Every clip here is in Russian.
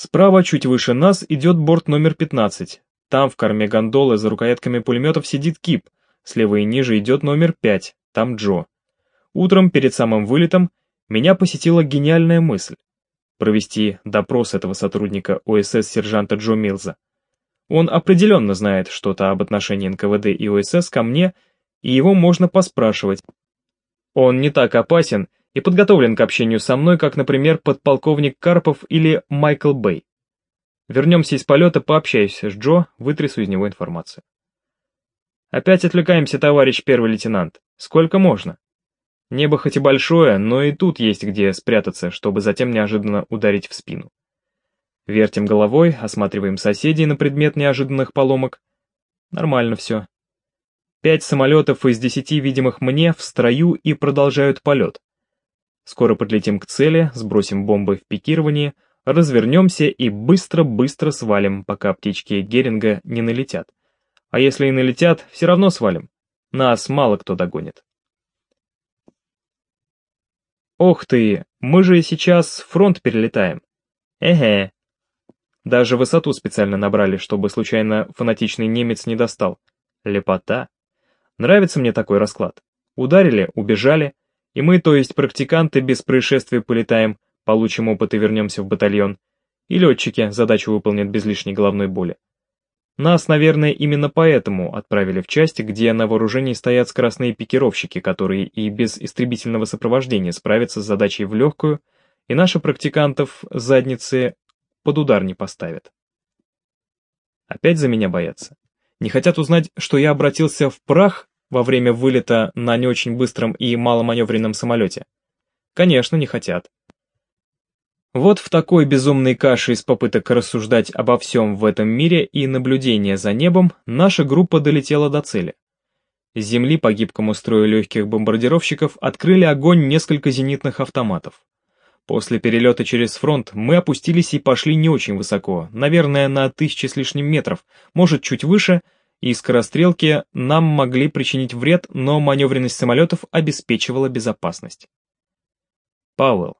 Справа, чуть выше нас, идет борт номер 15. Там в корме гондолы за рукоятками пулеметов сидит Кип. Слева и ниже идет номер 5, там Джо. Утром, перед самым вылетом, меня посетила гениальная мысль провести допрос этого сотрудника ОСС сержанта Джо Милза. Он определенно знает что-то об отношении НКВД и ОСС ко мне, и его можно поспрашивать. Он не так опасен и подготовлен к общению со мной, как, например, подполковник Карпов или Майкл Бэй. Вернемся из полета, пообщаюсь с Джо, вытрясу из него информацию. Опять отвлекаемся, товарищ первый лейтенант. Сколько можно? Небо хоть и большое, но и тут есть где спрятаться, чтобы затем неожиданно ударить в спину. Вертим головой, осматриваем соседей на предмет неожиданных поломок. Нормально все. Пять самолетов из десяти видимых мне в строю и продолжают полет. Скоро подлетим к цели, сбросим бомбы в пикировании, развернемся и быстро-быстро свалим, пока птички Геринга не налетят. А если и налетят, все равно свалим. Нас мало кто догонит. Ох ты, мы же сейчас фронт перелетаем. Эге. Даже высоту специально набрали, чтобы случайно фанатичный немец не достал. Лепота. Нравится мне такой расклад. Ударили, убежали, и мы, то есть практиканты, без происшествий полетаем, получим опыт и вернемся в батальон. И летчики задачу выполнят без лишней головной боли. Нас, наверное, именно поэтому отправили в части, где на вооружении стоят скоростные пикировщики, которые и без истребительного сопровождения справятся с задачей в легкую, и наши практикантов задницы под удар не поставят. Опять за меня боятся. Не хотят узнать, что я обратился в прах во время вылета на не очень быстром и маломаневренном самолете? Конечно, не хотят. Вот в такой безумной каше из попыток рассуждать обо всем в этом мире и наблюдения за небом наша группа долетела до цели. С земли по гибкому строю легких бомбардировщиков открыли огонь несколько зенитных автоматов. После перелета через фронт мы опустились и пошли не очень высоко, наверное, на тысячи с лишним метров, может чуть выше, и скорострелки нам могли причинить вред, но маневренность самолетов обеспечивала безопасность. Пауэлл.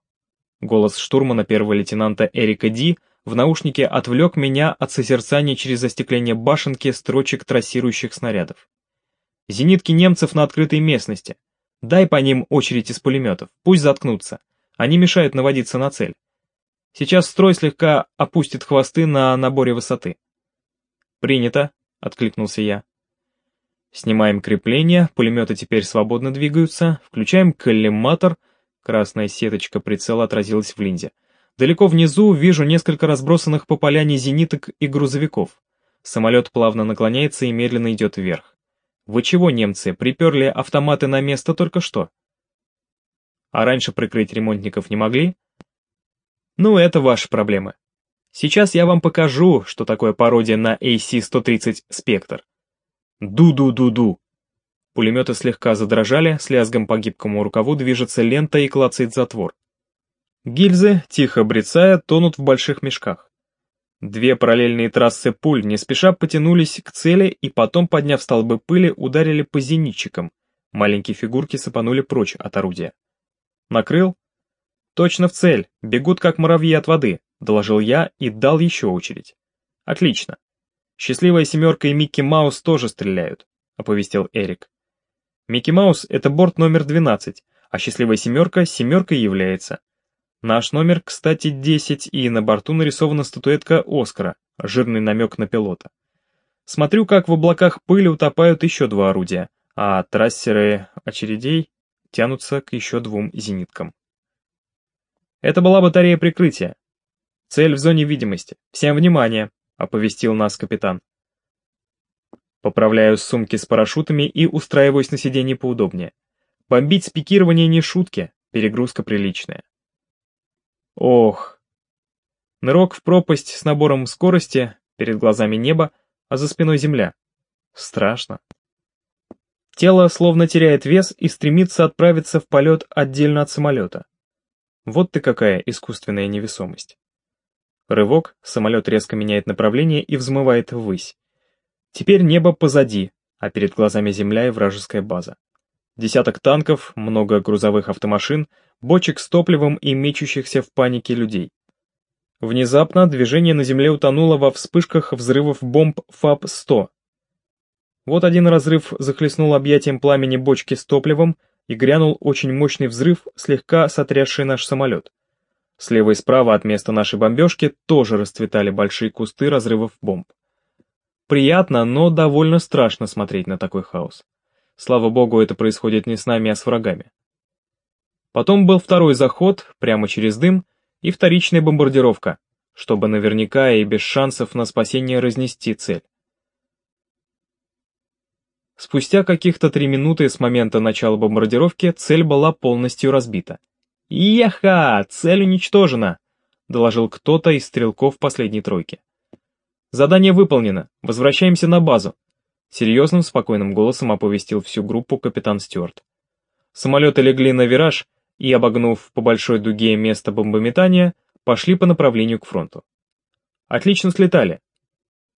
Голос штурмана первого лейтенанта Эрика Ди в наушнике отвлек меня от созерцания через застекление башенки строчек трассирующих снарядов. Зенитки немцев на открытой местности. Дай по ним очередь из пулеметов, пусть заткнутся. Они мешают наводиться на цель. Сейчас строй слегка опустит хвосты на наборе высоты. «Принято», — откликнулся я. Снимаем крепление, пулеметы теперь свободно двигаются, включаем коллиматор, красная сеточка прицела отразилась в линзе. Далеко внизу вижу несколько разбросанных по поляне зениток и грузовиков. Самолет плавно наклоняется и медленно идет вверх. Вы чего, немцы, приперли автоматы на место только что? А раньше прикрыть ремонтников не могли? Ну, это ваши проблемы. Сейчас я вам покажу, что такое пародия на AC-130 «Спектр». Ду-ду-ду-ду. Пулеметы слегка задрожали, с лязгом по гибкому рукаву движется лента и клацает затвор. Гильзы, тихо брецая, тонут в больших мешках. Две параллельные трассы пуль не спеша потянулись к цели и потом, подняв столбы пыли, ударили по зенитчикам. Маленькие фигурки сыпанули прочь от орудия. Накрыл? Точно в цель, бегут как муравьи от воды, доложил я и дал еще очередь. Отлично. Счастливая семерка и Микки Маус тоже стреляют, оповестил Эрик. Микки Маус — это борт номер 12, а счастливая семерка семеркой является. Наш номер, кстати, 10, и на борту нарисована статуэтка Оскара, жирный намек на пилота. Смотрю, как в облаках пыли утопают еще два орудия, а трассеры очередей тянутся к еще двум зениткам. Это была батарея прикрытия. Цель в зоне видимости. Всем внимание, оповестил нас капитан. Поправляю сумки с парашютами и устраиваюсь на сиденье поудобнее. Бомбить с пикирования не шутки, перегрузка приличная. Ох. Нырок в пропасть с набором скорости, перед глазами небо, а за спиной земля. Страшно. Тело словно теряет вес и стремится отправиться в полет отдельно от самолета. Вот ты какая искусственная невесомость. Рывок, самолет резко меняет направление и взмывает ввысь. Теперь небо позади, а перед глазами земля и вражеская база. Десяток танков, много грузовых автомашин, бочек с топливом и мечущихся в панике людей. Внезапно движение на земле утонуло во вспышках взрывов бомб ФАБ-100. Вот один разрыв захлестнул объятием пламени бочки с топливом и грянул очень мощный взрыв, слегка сотрясший наш самолет. Слева и справа от места нашей бомбежки тоже расцветали большие кусты разрывов бомб. Приятно, но довольно страшно смотреть на такой хаос. Слава богу, это происходит не с нами, а с врагами. Потом был второй заход, прямо через дым, и вторичная бомбардировка, чтобы наверняка и без шансов на спасение разнести цель. Спустя каких-то три минуты с момента начала бомбардировки цель была полностью разбита. «Еха! Цель уничтожена!» — доложил кто-то из стрелков последней тройки. «Задание выполнено. Возвращаемся на базу», — серьезным, спокойным голосом оповестил всю группу капитан Стюарт. Самолеты легли на вираж и, обогнув по большой дуге место бомбометания, пошли по направлению к фронту. Отлично слетали.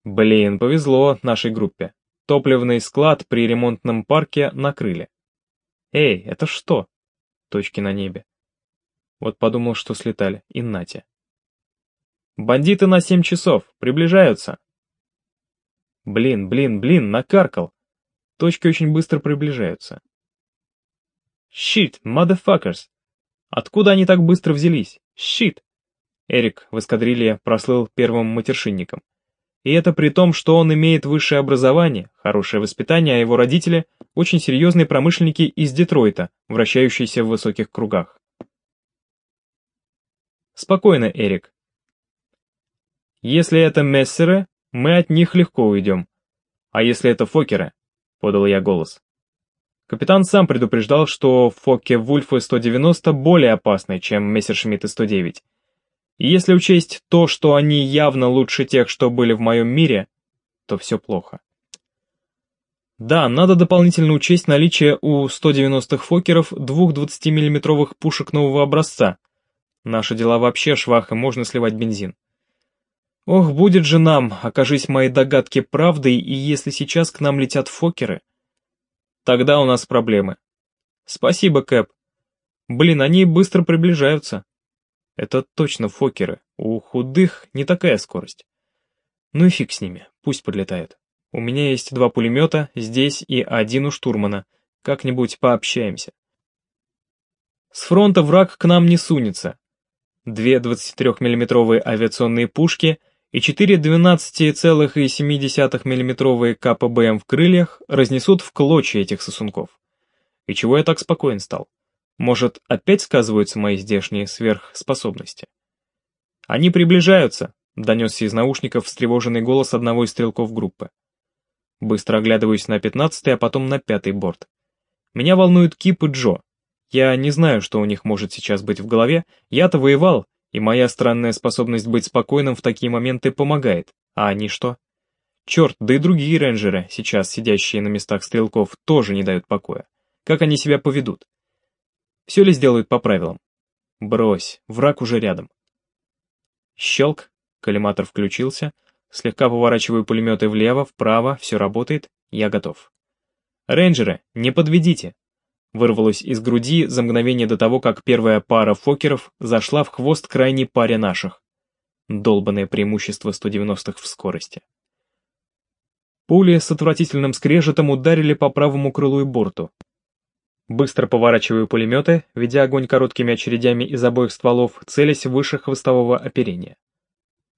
Блин, повезло нашей группе. Топливный склад при ремонтном парке накрыли. Эй, это что? Точки на небе. Вот подумал, что слетали, и нате. Бандиты на семь часов, приближаются. Блин, блин, блин, накаркал. Точки очень быстро приближаются. Shit, motherfuckers. Откуда они так быстро взялись? Shit. Эрик в эскадрилье прослыл первым матершинником. И это при том, что он имеет высшее образование, хорошее воспитание, а его родители – очень серьезные промышленники из Детройта, вращающиеся в высоких кругах. Спокойно, Эрик. Если это мессеры, мы от них легко уйдем. А если это фокеры? Подал я голос. Капитан сам предупреждал, что Фокке Вульфы 190 более опасны, чем Мессершмитты 109. И если учесть то, что они явно лучше тех, что были в моем мире, то все плохо. Да, надо дополнительно учесть наличие у 190-х Фокеров двух 20-миллиметровых пушек нового образца. Наши дела вообще швах, и можно сливать бензин. Ох, будет же нам, окажись мои догадки правдой, и если сейчас к нам летят Фокеры, Тогда у нас проблемы. Спасибо, Кэп. Блин, они быстро приближаются. Это точно фокеры. У худых не такая скорость. Ну и фиг с ними, пусть подлетают. У меня есть два пулемета, здесь и один у штурмана. Как-нибудь пообщаемся. С фронта враг к нам не сунется. Две 23-миллиметровые авиационные пушки — и четыре 12,7 мм КПБМ в крыльях разнесут в клочья этих сосунков. И чего я так спокоен стал? Может, опять сказываются мои здешние сверхспособности? Они приближаются, донесся из наушников встревоженный голос одного из стрелков группы. Быстро оглядываюсь на пятнадцатый, а потом на пятый борт. Меня волнуют Кип и Джо. Я не знаю, что у них может сейчас быть в голове, я-то воевал, и моя странная способность быть спокойным в такие моменты помогает. А они что? Черт, да и другие рейнджеры, сейчас сидящие на местах стрелков, тоже не дают покоя. Как они себя поведут? Все ли сделают по правилам? Брось, враг уже рядом. Щелк, коллиматор включился, слегка поворачиваю пулеметы влево, вправо, все работает, я готов. Рейнджеры, не подведите, вырвалось из груди за мгновение до того, как первая пара фокеров зашла в хвост крайней паре наших. Долбанное преимущество 190-х в скорости. Пули с отвратительным скрежетом ударили по правому крылу и борту. Быстро поворачиваю пулеметы, ведя огонь короткими очередями из обоих стволов, целясь выше хвостового оперения.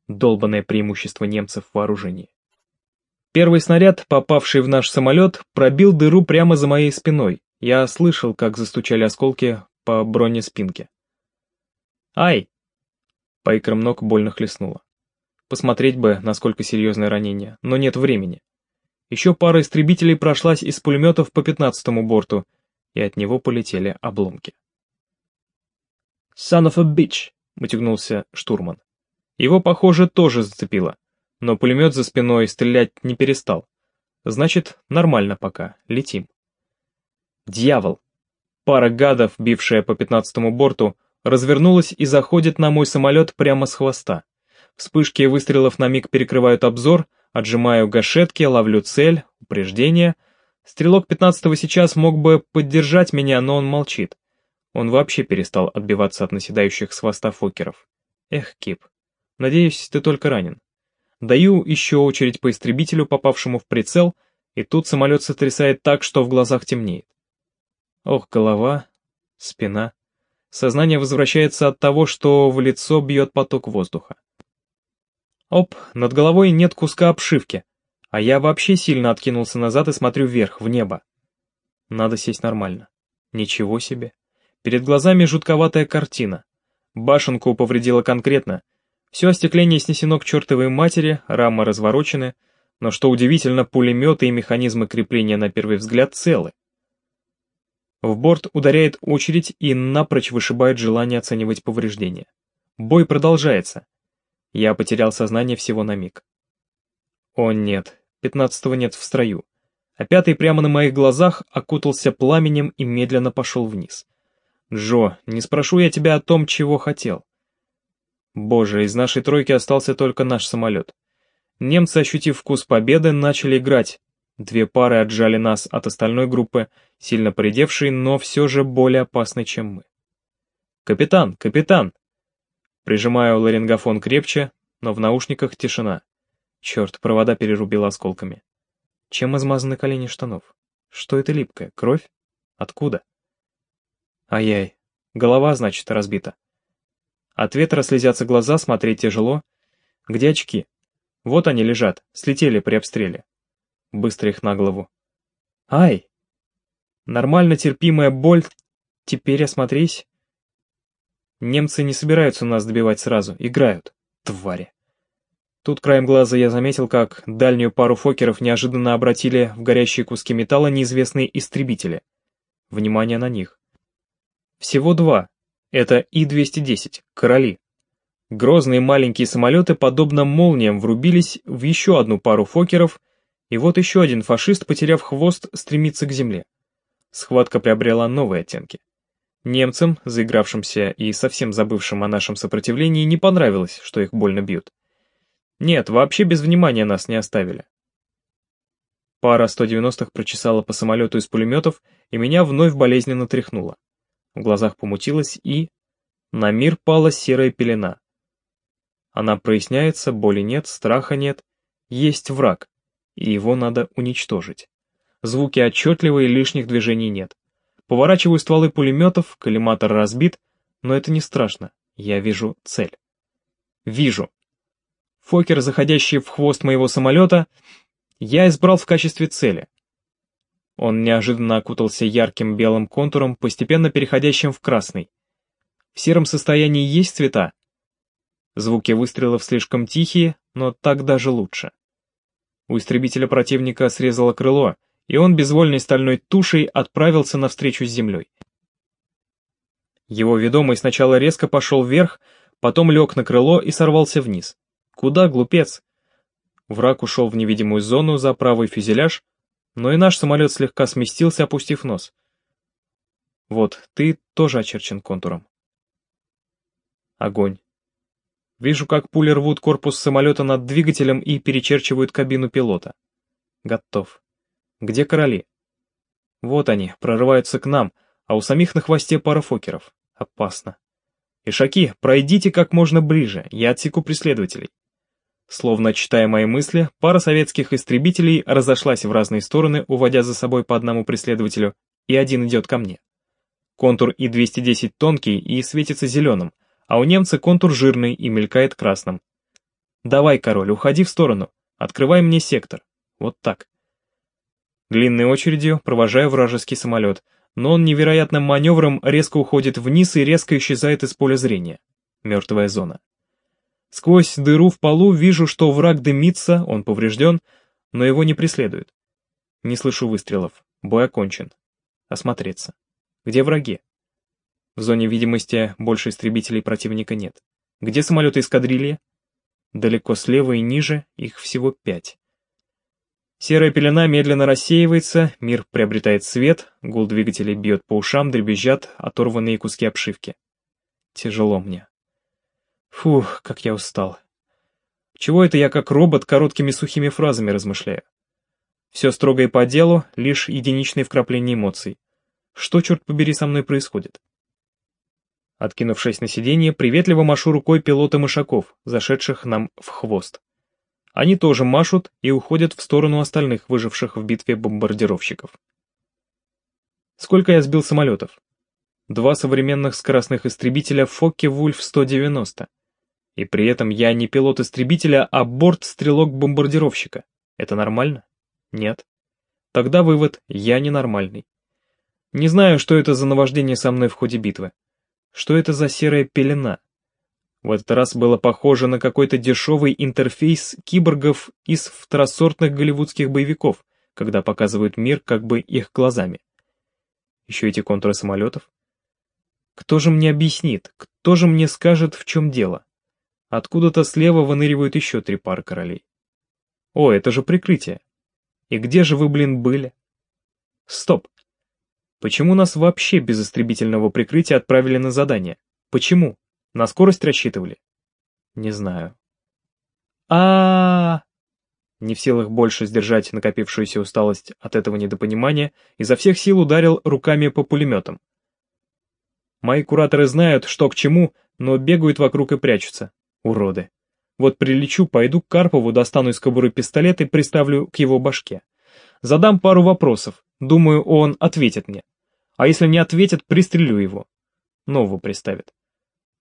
Долбанное преимущество немцев в вооружении. Первый снаряд, попавший в наш самолет, пробил дыру прямо за моей спиной, я слышал, как застучали осколки по бронеспинке. «Ай!» По икрам ног больно хлестнуло. Посмотреть бы, насколько серьезное ранение, но нет времени. Еще пара истребителей прошлась из пулеметов по пятнадцатому борту, и от него полетели обломки. «Son of a bitch!» — утягнулся штурман. Его, похоже, тоже зацепило, но пулемет за спиной стрелять не перестал. Значит, нормально пока, летим. Дьявол! Пара гадов, бившая по пятнадцатому борту, развернулась и заходит на мой самолет прямо с хвоста. Вспышки выстрелов на миг перекрывают обзор, отжимаю гашетки, ловлю цель, упреждение. Стрелок пятнадцатого сейчас мог бы поддержать меня, но он молчит. Он вообще перестал отбиваться от наседающих с хвоста фокеров. Эх, Кип, Надеюсь, ты только ранен. Даю еще очередь по истребителю, попавшему в прицел, и тут самолет сотрясает так, что в глазах темнеет. Ох, голова, спина. Сознание возвращается от того, что в лицо бьет поток воздуха. Оп, над головой нет куска обшивки, а я вообще сильно откинулся назад и смотрю вверх, в небо. Надо сесть нормально. Ничего себе. Перед глазами жутковатая картина. Башенку повредило конкретно. Все остекление снесено к чертовой матери, рамы разворочены, но что удивительно, пулеметы и механизмы крепления на первый взгляд целы. В борт ударяет очередь и напрочь вышибает желание оценивать повреждения. Бой продолжается. Я потерял сознание всего на миг. О нет, пятнадцатого нет в строю. А пятый прямо на моих глазах окутался пламенем и медленно пошел вниз. Джо, не спрошу я тебя о том, чего хотел. Боже, из нашей тройки остался только наш самолет. Немцы, ощутив вкус победы, начали играть, Две пары отжали нас от остальной группы, сильно поредевшей, но все же более опасной, чем мы. «Капитан! Капитан!» Прижимаю ларингофон крепче, но в наушниках тишина. Черт, провода перерубила осколками. Чем измазаны колени штанов? Что это липкое? Кровь? Откуда? Ай-яй, голова, значит, разбита. От ветра слезятся глаза, смотреть тяжело. Где очки? Вот они лежат, слетели при обстреле быстро их на голову. Ай! Нормально терпимая боль. Теперь осмотрись. Немцы не собираются нас добивать сразу, играют. Твари. Тут краем глаза я заметил, как дальнюю пару фокеров неожиданно обратили в горящие куски металла неизвестные истребители. Внимание на них. Всего два. Это И-210, короли. Грозные маленькие самолеты, подобно молниям, врубились в еще одну пару фокеров и вот еще один фашист, потеряв хвост, стремится к земле. Схватка приобрела новые оттенки. Немцам, заигравшимся и совсем забывшим о нашем сопротивлении, не понравилось, что их больно бьют. Нет, вообще без внимания нас не оставили. Пара 190-х прочесала по самолету из пулеметов, и меня вновь болезненно тряхнуло. В глазах помутилось, и... На мир пала серая пелена. Она проясняется, боли нет, страха нет. Есть враг и его надо уничтожить. Звуки отчетливые, лишних движений нет. Поворачиваю стволы пулеметов, коллиматор разбит, но это не страшно, я вижу цель. Вижу. Фокер, заходящий в хвост моего самолета, я избрал в качестве цели. Он неожиданно окутался ярким белым контуром, постепенно переходящим в красный. В сером состоянии есть цвета? Звуки выстрелов слишком тихие, но так даже лучше. У истребителя противника срезало крыло, и он безвольной стальной тушей отправился навстречу с землей. Его ведомый сначала резко пошел вверх, потом лег на крыло и сорвался вниз. Куда, глупец? Враг ушел в невидимую зону за правый фюзеляж, но и наш самолет слегка сместился, опустив нос. Вот, ты тоже очерчен контуром. Огонь. Вижу, как пули рвут корпус самолета над двигателем и перечерчивают кабину пилота. Готов. Где короли? Вот они, прорываются к нам, а у самих на хвосте пара фокеров. Опасно. Ишаки, пройдите как можно ближе, я отсеку преследователей. Словно читая мои мысли, пара советских истребителей разошлась в разные стороны, уводя за собой по одному преследователю, и один идет ко мне. Контур И-210 тонкий и светится зеленым, а у немца контур жирный и мелькает красным. Давай, король, уходи в сторону, открывай мне сектор. Вот так. Длинной очередью провожаю вражеский самолет, но он невероятным маневром резко уходит вниз и резко исчезает из поля зрения. Мертвая зона. Сквозь дыру в полу вижу, что враг дымится, он поврежден, но его не преследуют. Не слышу выстрелов. Бой окончен. Осмотреться. Где враги? В зоне видимости больше истребителей противника нет. Где самолеты эскадрильи? Далеко слева и ниже, их всего пять. Серая пелена медленно рассеивается, мир приобретает свет, гул двигателей бьет по ушам, дребезжат оторванные куски обшивки. Тяжело мне. Фух, как я устал. Чего это я как робот короткими сухими фразами размышляю? Все строго и по делу, лишь единичные вкрапления эмоций. Что, черт побери, со мной происходит? Откинувшись на сиденье, приветливо машу рукой пилота мышаков, зашедших нам в хвост. Они тоже машут и уходят в сторону остальных выживших в битве бомбардировщиков. Сколько я сбил самолетов? Два современных скоростных истребителя Фокке-Вульф-190. И при этом я не пилот истребителя, а борт-стрелок-бомбардировщика. Это нормально? Нет. Тогда вывод – я ненормальный. Не знаю, что это за наваждение со мной в ходе битвы. Что это за серая пелена? В этот раз было похоже на какой-то дешевый интерфейс киборгов из второсортных голливудских боевиков, когда показывают мир как бы их глазами. Еще эти контуры самолетов. Кто же мне объяснит, кто же мне скажет, в чем дело? Откуда-то слева выныривают еще три пары королей. О, это же прикрытие. И где же вы, блин, были? Стоп. Почему нас вообще без истребительного прикрытия отправили на задание? Почему? На скорость рассчитывали? Не знаю. а Не в силах больше сдержать накопившуюся усталость от этого недопонимания, изо всех сил ударил руками по пулеметам. Мои кураторы знают, что к чему, но бегают вокруг и прячутся. Уроды. Вот прилечу, пойду к Карпову, достану из кобуры пистолет и приставлю к его башке. Задам пару вопросов, думаю, он ответит мне. А если не ответит, пристрелю его. Нового приставит.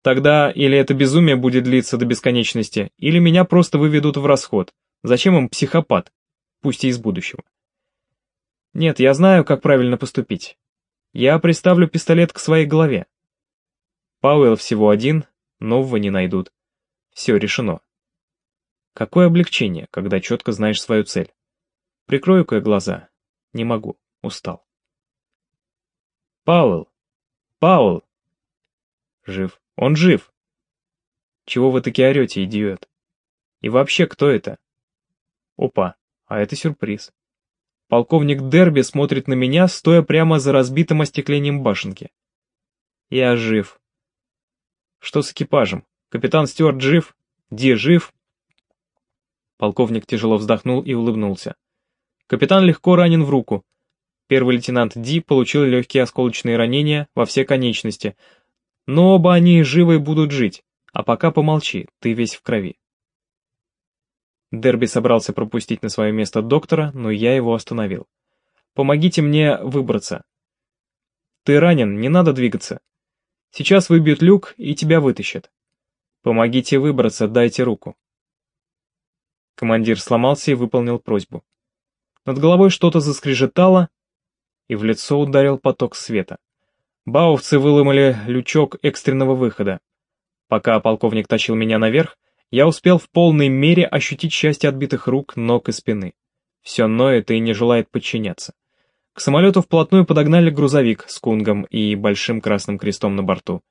Тогда или это безумие будет длиться до бесконечности, или меня просто выведут в расход. Зачем им психопат? Пусть и из будущего. Нет, я знаю, как правильно поступить. Я приставлю пистолет к своей голове. Пауэлл всего один, нового не найдут. Все решено. Какое облегчение, когда четко знаешь свою цель. Прикрою-ка глаза. Не могу, устал. Пауэлл! Пауэлл! Жив. Он жив. Чего вы таки орете, идиот? И вообще, кто это? Опа, а это сюрприз. Полковник Дерби смотрит на меня, стоя прямо за разбитым остеклением башенки. Я жив. Что с экипажем? Капитан Стюарт жив? Ди жив? Полковник тяжело вздохнул и улыбнулся. Капитан легко ранен в руку, Первый лейтенант Ди получил легкие осколочные ранения во все конечности, но оба они живы будут жить, а пока помолчи, ты весь в крови. Дерби собрался пропустить на свое место доктора, но я его остановил. «Помогите мне выбраться». «Ты ранен, не надо двигаться. Сейчас выбьют люк и тебя вытащат. Помогите выбраться, дайте руку». Командир сломался и выполнил просьбу. Над головой что-то заскрежетало, и в лицо ударил поток света. Баувцы выломали лючок экстренного выхода. Пока полковник тащил меня наверх, я успел в полной мере ощутить счастье отбитых рук, ног и спины. Все ноет и не желает подчиняться. К самолету вплотную подогнали грузовик с кунгом и большим красным крестом на борту.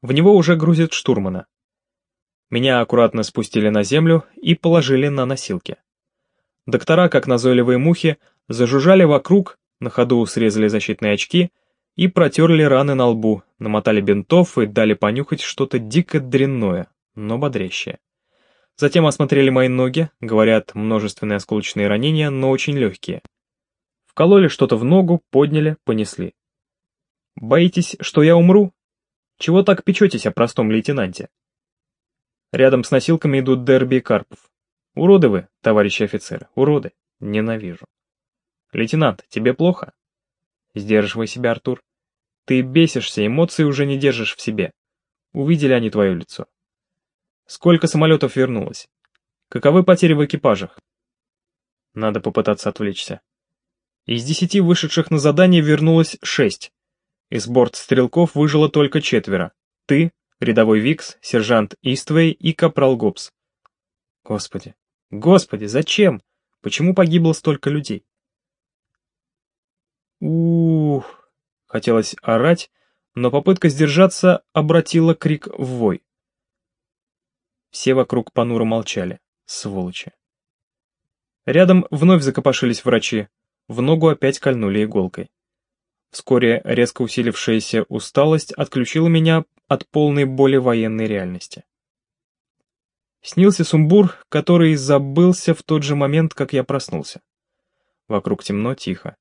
В него уже грузят штурмана. Меня аккуратно спустили на землю и положили на носилки. Доктора, как назойливые мухи, зажужжали вокруг, на ходу срезали защитные очки и протерли раны на лбу, намотали бинтов и дали понюхать что-то дико дрянное, но бодрящее. Затем осмотрели мои ноги, говорят, множественные осколочные ранения, но очень легкие. Вкололи что-то в ногу, подняли, понесли. Боитесь, что я умру? Чего так печетесь о простом лейтенанте? Рядом с носилками идут Дерби и Карпов. Уроды вы, товарищи офицеры, уроды. Ненавижу. «Лейтенант, тебе плохо?» «Сдерживай себя, Артур. Ты бесишься, эмоции уже не держишь в себе. Увидели они твое лицо. Сколько самолетов вернулось? Каковы потери в экипажах?» Надо попытаться отвлечься. Из десяти вышедших на задание вернулось шесть. Из борт стрелков выжило только четверо. Ты, рядовой Викс, сержант Иствей и капрал Гоббс. Господи, господи, зачем? Почему погибло столько людей? Ух! Хотелось орать, но попытка сдержаться обратила крик в вой. Все вокруг понуро молчали, сволочи. Рядом вновь закопошились врачи, в ногу опять кольнули иголкой. Вскоре резко усилившаяся усталость отключила меня от полной боли военной реальности. Снился сумбур, который забылся в тот же момент, как я проснулся. Вокруг темно, тихо.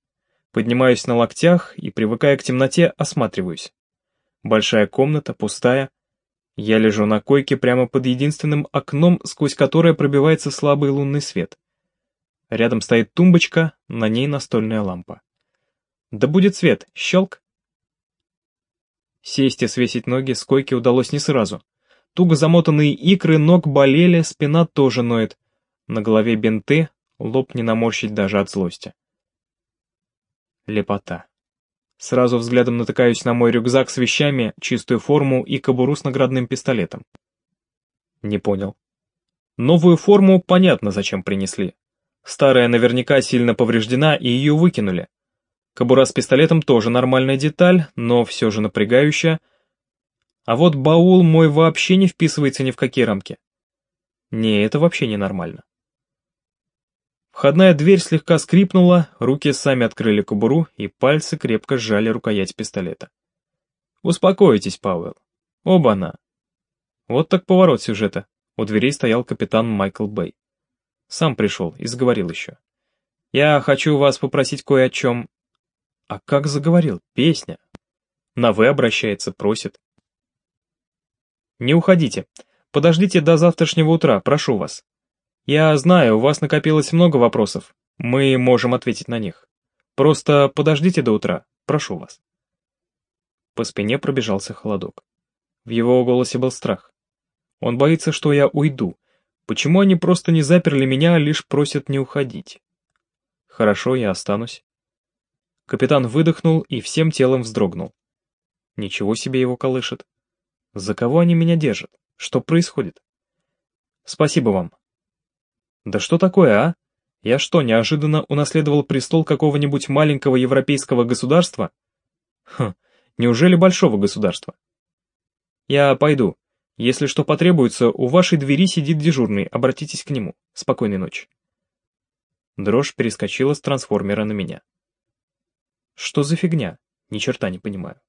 Поднимаюсь на локтях и, привыкая к темноте, осматриваюсь. Большая комната, пустая. Я лежу на койке прямо под единственным окном, сквозь которое пробивается слабый лунный свет. Рядом стоит тумбочка, на ней настольная лампа. Да будет свет, щелк. Сесть и свесить ноги с койки удалось не сразу. Туго замотанные икры ног болели, спина тоже ноет. На голове бинты, лоб не наморщить даже от злости. Лепота. Сразу взглядом натыкаюсь на мой рюкзак с вещами, чистую форму и кобуру с наградным пистолетом. Не понял. Новую форму понятно, зачем принесли. Старая наверняка сильно повреждена, и ее выкинули. Кобура с пистолетом тоже нормальная деталь, но все же напрягающая. А вот баул мой вообще не вписывается ни в какие рамки. Не, это вообще не нормально. Входная дверь слегка скрипнула, руки сами открыли кобуру, и пальцы крепко сжали рукоять пистолета. «Успокойтесь, Пауэлл. Оба-на!» Вот так поворот сюжета. У дверей стоял капитан Майкл Бэй. Сам пришел и заговорил еще. «Я хочу вас попросить кое о чем...» А как заговорил? Песня. На «вы» обращается, просит. «Не уходите. Подождите до завтрашнего утра, прошу вас. Я знаю, у вас накопилось много вопросов. Мы можем ответить на них. Просто подождите до утра, прошу вас. По спине пробежался холодок. В его голосе был страх. Он боится, что я уйду. Почему они просто не заперли меня, а лишь просят не уходить? Хорошо, я останусь. Капитан выдохнул и всем телом вздрогнул. Ничего себе его колышет. За кого они меня держат? Что происходит? Спасибо вам, да что такое, а? Я что, неожиданно унаследовал престол какого-нибудь маленького европейского государства? Хм, неужели большого государства? Я пойду. Если что потребуется, у вашей двери сидит дежурный, обратитесь к нему. Спокойной ночи. Дрожь перескочила с трансформера на меня. Что за фигня? Ни черта не понимаю.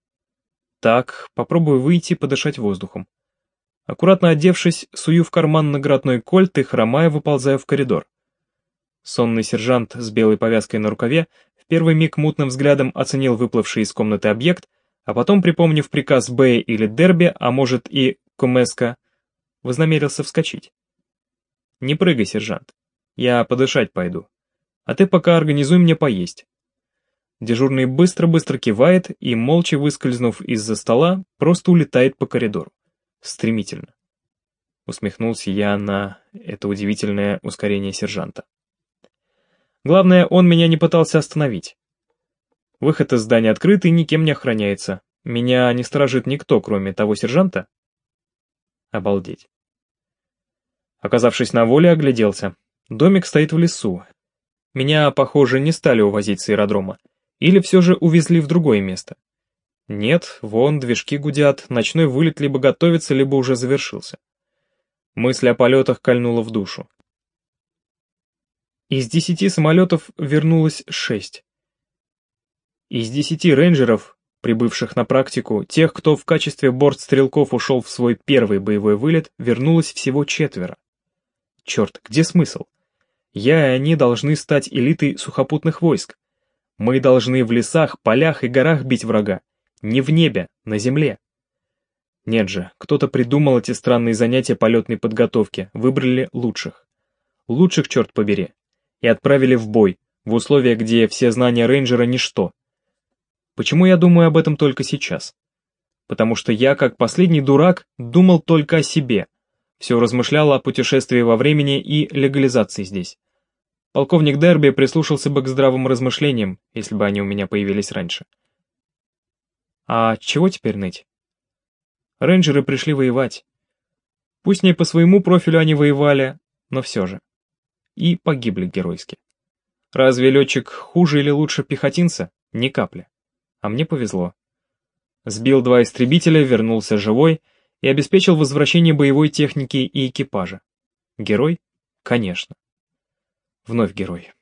Так, попробую выйти подышать воздухом. Аккуратно одевшись, сую в карман наградной кольт и, хромая, выползаю в коридор. Сонный сержант с белой повязкой на рукаве в первый миг мутным взглядом оценил выплывший из комнаты объект, а потом, припомнив приказ Б или Дерби, а может и Кумеска, вознамерился вскочить. «Не прыгай, сержант. Я подышать пойду. А ты пока организуй мне поесть». Дежурный быстро-быстро кивает и, молча выскользнув из-за стола, просто улетает по коридору стремительно. Усмехнулся я на это удивительное ускорение сержанта. Главное, он меня не пытался остановить. Выход из здания открыт и никем не охраняется. Меня не сторожит никто, кроме того сержанта. Обалдеть. Оказавшись на воле, огляделся. Домик стоит в лесу. Меня, похоже, не стали увозить с аэродрома. Или все же увезли в другое место. Нет, вон движки гудят, ночной вылет либо готовится, либо уже завершился. Мысль о полетах кольнула в душу. Из десяти самолетов вернулось шесть. Из десяти рейнджеров, прибывших на практику, тех, кто в качестве бортстрелков ушел в свой первый боевой вылет, вернулось всего четверо. Черт, где смысл? Я и они должны стать элитой сухопутных войск. Мы должны в лесах, полях и горах бить врага, не в небе, на земле. Нет же, кто-то придумал эти странные занятия полетной подготовки, выбрали лучших. Лучших, черт побери. И отправили в бой, в условиях, где все знания рейнджера ничто. Почему я думаю об этом только сейчас? Потому что я, как последний дурак, думал только о себе. Все размышлял о путешествии во времени и легализации здесь. Полковник Дерби прислушался бы к здравым размышлениям, если бы они у меня появились раньше. А чего теперь ныть? Рейнджеры пришли воевать. Пусть не по своему профилю они воевали, но все же. И погибли геройски. Разве летчик хуже или лучше пехотинца? Ни капли. А мне повезло. Сбил два истребителя, вернулся живой и обеспечил возвращение боевой техники и экипажа. Герой? Конечно. Вновь герой.